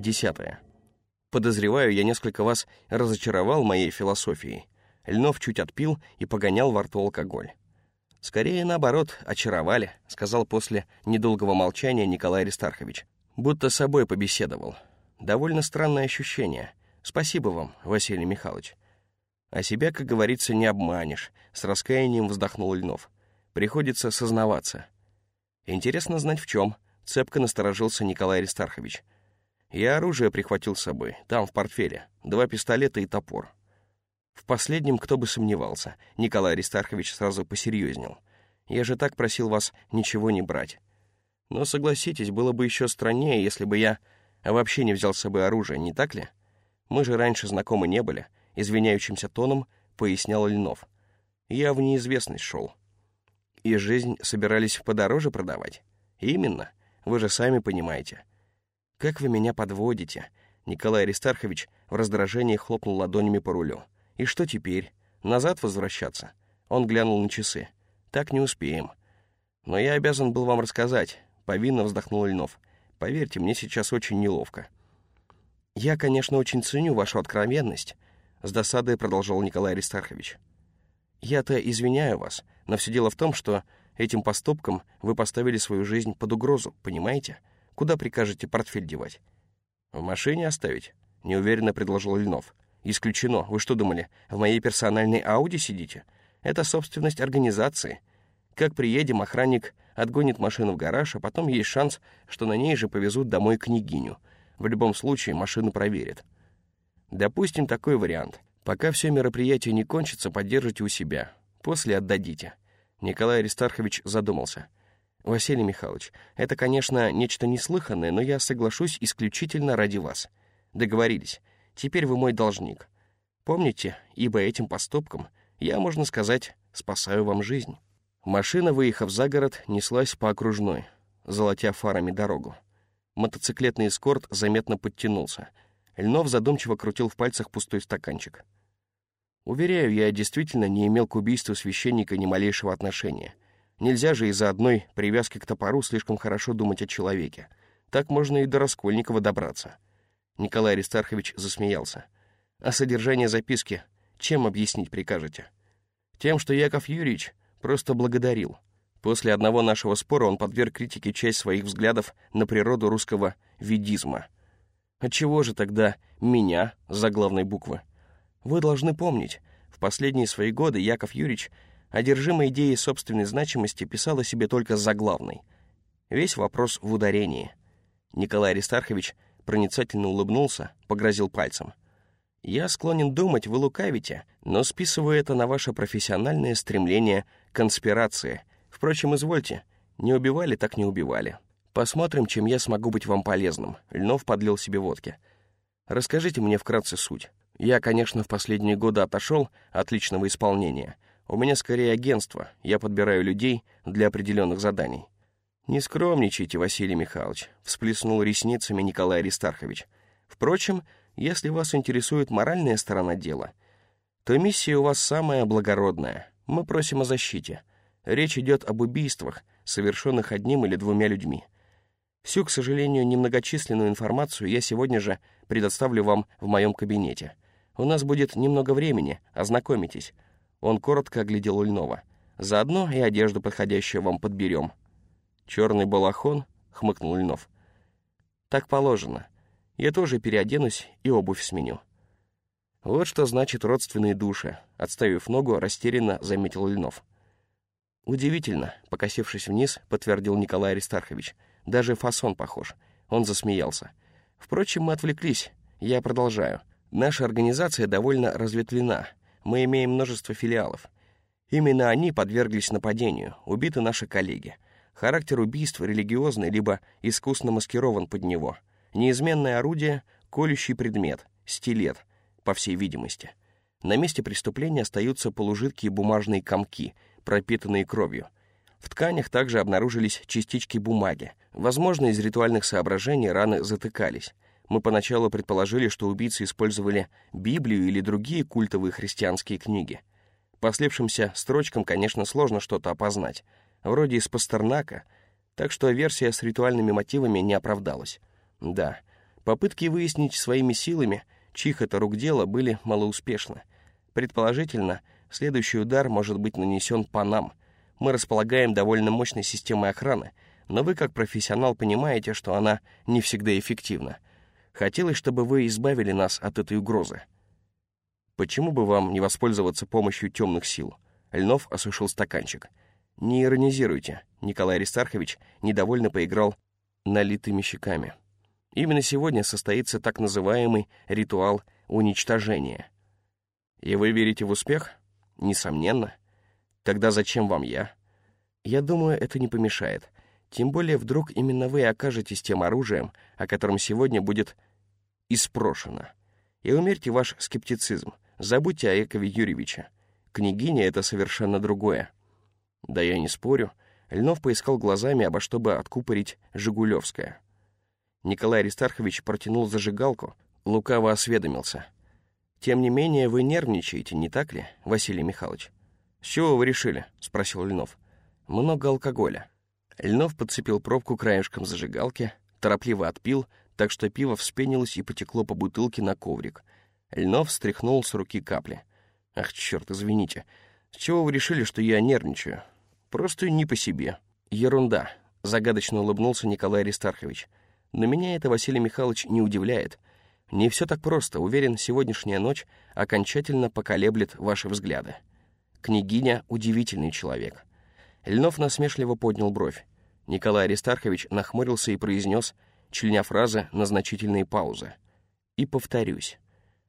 Десятое. Подозреваю, я несколько вас разочаровал моей философией. Льнов чуть отпил и погонял во рту алкоголь. «Скорее, наоборот, очаровали», — сказал после недолгого молчания Николай Аристархович. Будто собой побеседовал. Довольно странное ощущение. Спасибо вам, Василий Михайлович. А себя, как говорится, не обманешь, с раскаянием вздохнул Льнов. Приходится сознаваться. Интересно знать в чем. Цепко насторожился Николай Аристархович. Я оружие прихватил с собой, там, в портфеле. Два пистолета и топор. В последнем кто бы сомневался. Николай Аристархович сразу посерьезнел. Я же так просил вас ничего не брать. Но, согласитесь, было бы еще страннее, если бы я вообще не взял с собой оружие, не так ли? Мы же раньше знакомы не были, извиняющимся тоном пояснял Льнов. Я в неизвестность шел. И жизнь собирались подороже продавать? Именно. Вы же сами понимаете. Как вы меня подводите? Николай Аристархович в раздражении хлопнул ладонями по рулю. И что теперь? Назад возвращаться? Он глянул на часы. Так не успеем. Но я обязан был вам рассказать. Повинно вздохнул Льнов. Поверьте, мне сейчас очень неловко. Я, конечно, очень ценю вашу откровенность, с досадой продолжал Николай Аристархович. Я-то извиняю вас, но все дело в том, что этим поступком вы поставили свою жизнь под угрозу, понимаете? Куда прикажете портфель девать? В машине оставить? Неуверенно предложил Льнов. Исключено. Вы что думали, в моей персональной Ауди сидите? Это собственность организации. Как приедем, охранник отгонит машину в гараж, а потом есть шанс, что на ней же повезут домой княгиню. В любом случае машину проверят. Допустим, такой вариант. Пока все мероприятие не кончится, поддержите у себя. После отдадите. Николай Аристархович задумался. «Василий Михайлович, это, конечно, нечто неслыханное, но я соглашусь исключительно ради вас. Договорились. Теперь вы мой должник. Помните, ибо этим поступком я, можно сказать, спасаю вам жизнь». Машина, выехав за город, неслась по окружной, золотя фарами дорогу. Мотоциклетный эскорт заметно подтянулся. Льнов задумчиво крутил в пальцах пустой стаканчик. Уверяю, я действительно не имел к убийству священника ни малейшего отношения. Нельзя же из-за одной привязки к топору слишком хорошо думать о человеке. Так можно и до Раскольникова добраться. Николай Аристархович засмеялся. А содержание записки чем объяснить прикажете? Тем, что Яков Юрьевич Просто благодарил. После одного нашего спора он подверг критике часть своих взглядов на природу русского ведизма. Отчего же тогда «меня» за главной буквы? Вы должны помнить, в последние свои годы Яков Юрьевич, одержимый идеей собственной значимости, писал о себе только заглавной. Весь вопрос в ударении. Николай Аристархович проницательно улыбнулся, погрозил пальцем. «Я склонен думать, вы лукавите, но списываю это на ваше профессиональное стремление конспирации. Впрочем, извольте, не убивали, так не убивали. Посмотрим, чем я смогу быть вам полезным. Льнов подлил себе водки. Расскажите мне вкратце суть. Я, конечно, в последние годы отошел от личного исполнения. У меня скорее агентство, я подбираю людей для определенных заданий. «Не скромничайте, Василий Михайлович», — всплеснул ресницами Николай Аристархович. «Впрочем, если вас интересует моральная сторона дела, то миссия у вас самая благородная. Мы просим о защите. Речь идет об убийствах, совершенных одним или двумя людьми. Всю, к сожалению, немногочисленную информацию я сегодня же предоставлю вам в моем кабинете. У нас будет немного времени, ознакомитесь». Он коротко оглядел Ульнова. «Заодно и одежду подходящую вам подберем». «Черный балахон?» — хмыкнул Ульнов. «Так положено. Я тоже переоденусь и обувь сменю». Вот что значит родственные души, отставив ногу, растерянно заметил Ильнов. Удивительно, покосившись вниз, подтвердил Николай Аристархович. Даже фасон похож. Он засмеялся. Впрочем, мы отвлеклись. Я продолжаю. Наша организация довольно разветвлена. Мы имеем множество филиалов. Именно они подверглись нападению, убиты наши коллеги. Характер убийств религиозный, либо искусно маскирован под него. Неизменное орудие — колющий предмет, стилет — по всей видимости. На месте преступления остаются полужидкие бумажные комки, пропитанные кровью. В тканях также обнаружились частички бумаги. Возможно, из ритуальных соображений раны затыкались. Мы поначалу предположили, что убийцы использовали Библию или другие культовые христианские книги. По слившимся строчкам, конечно, сложно что-то опознать. Вроде из Пастернака, так что версия с ритуальными мотивами не оправдалась. Да, Попытки выяснить своими силами, чьих это рук дело, были малоуспешны. Предположительно, следующий удар может быть нанесен по нам. Мы располагаем довольно мощной системой охраны, но вы, как профессионал, понимаете, что она не всегда эффективна. Хотелось, чтобы вы избавили нас от этой угрозы. Почему бы вам не воспользоваться помощью темных сил? Льнов осушил стаканчик. Не иронизируйте. Николай Аристархович недовольно поиграл налитыми щеками. Именно сегодня состоится так называемый ритуал уничтожения. И вы верите в успех? Несомненно. Тогда зачем вам я? Я думаю, это не помешает. Тем более вдруг именно вы окажетесь тем оружием, о котором сегодня будет испрошено. И умерьте ваш скептицизм. Забудьте о Якове Юрьевиче. Княгиня — это совершенно другое. Да я не спорю. Льнов поискал глазами, обо чтобы откупорить Жигулевское. Николай Аристархович протянул зажигалку, лукаво осведомился. «Тем не менее, вы нервничаете, не так ли, Василий Михайлович?» «С чего вы решили?» — спросил Льнов. «Много алкоголя». Льнов подцепил пробку краешком зажигалки, торопливо отпил, так что пиво вспенилось и потекло по бутылке на коврик. Льнов стряхнул с руки капли. «Ах, черт, извините. С чего вы решили, что я нервничаю? Просто не по себе». «Ерунда», — загадочно улыбнулся Николай Аристархович. «Но меня это, Василий Михайлович, не удивляет. Не все так просто. Уверен, сегодняшняя ночь окончательно поколеблет ваши взгляды. Княгиня — удивительный человек». Льнов насмешливо поднял бровь. Николай Аристархович нахмурился и произнес, членя фразы на значительные паузы. «И повторюсь.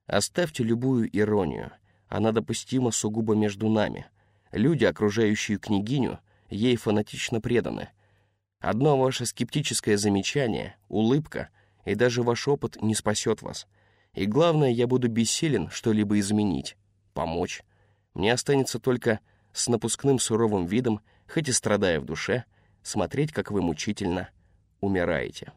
Оставьте любую иронию. Она допустима сугубо между нами. Люди, окружающие княгиню, ей фанатично преданы. Одно ваше скептическое замечание, улыбка и даже ваш опыт не спасет вас. И главное, я буду бессилен что-либо изменить, помочь. Мне останется только с напускным суровым видом, хоть и страдая в душе, смотреть, как вы мучительно умираете.